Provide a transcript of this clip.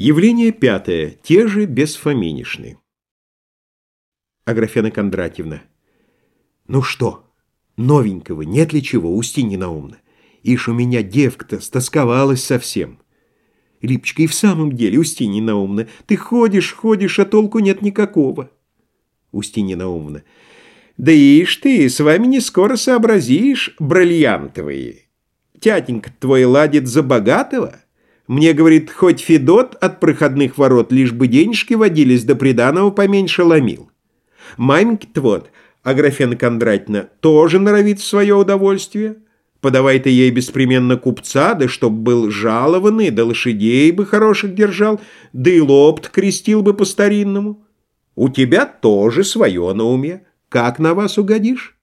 Явление пятое. Те же бесфаминишны. Аграфена Кондратьевна. Ну что, новенького, нет ли чего, Устинья Наумна? Ишь, у меня девка-то стосковалась совсем. Липочка, и в самом деле, Устинья Наумна, ты ходишь, ходишь, а толку нет никакого. Устинья Наумна. Да ишь ты, с вами не скоро сообразишь, бриллиантовые. Тятенька твой ладит за богатого? Мне, говорит, хоть Федот от проходных ворот, лишь бы денежки водились, да приданого поменьше ломил. Маменьки-то вот, Аграфена Кондратьевна, тоже норовит свое удовольствие. Подавай ты ей беспременно купца, да чтоб был жалованный, да лошадей бы хороших держал, да и лопт крестил бы по-старинному. У тебя тоже свое на уме. Как на вас угодишь?